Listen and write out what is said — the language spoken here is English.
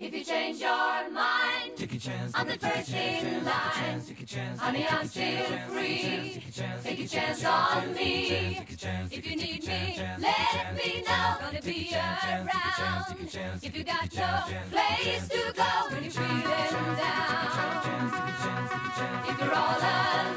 If you change your mind, take a chance. I'm the first in line. Honey, I'm still free. Take a chance on me. If you need me, let me know. Gonna be around. If you got no place to go when you're feeling down. If you're all alone.